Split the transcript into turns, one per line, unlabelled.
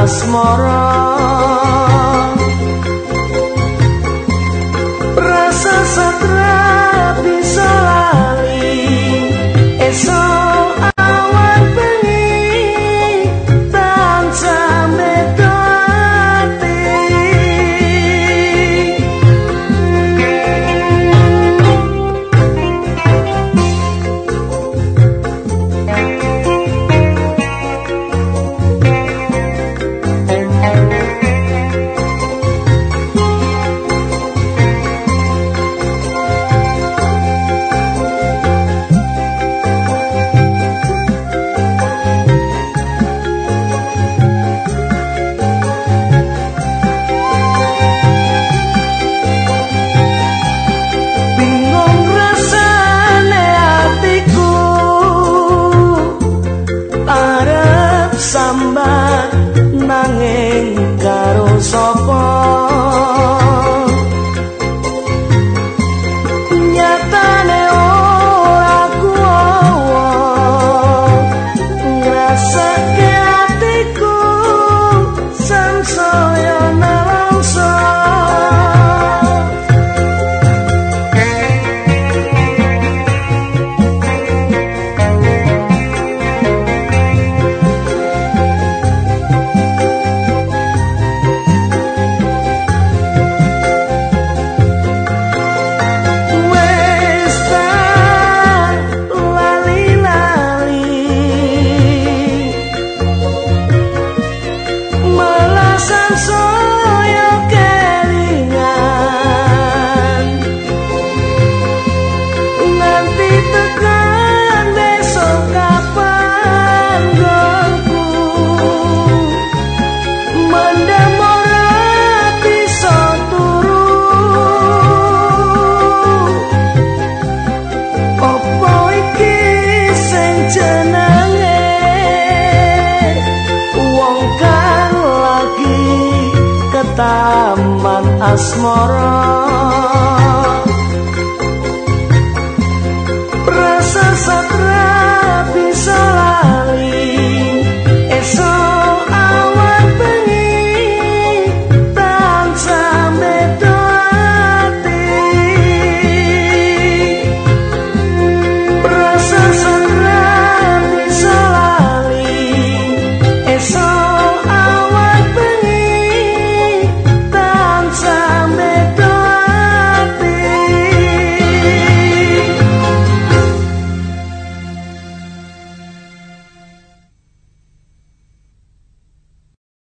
asmara asmara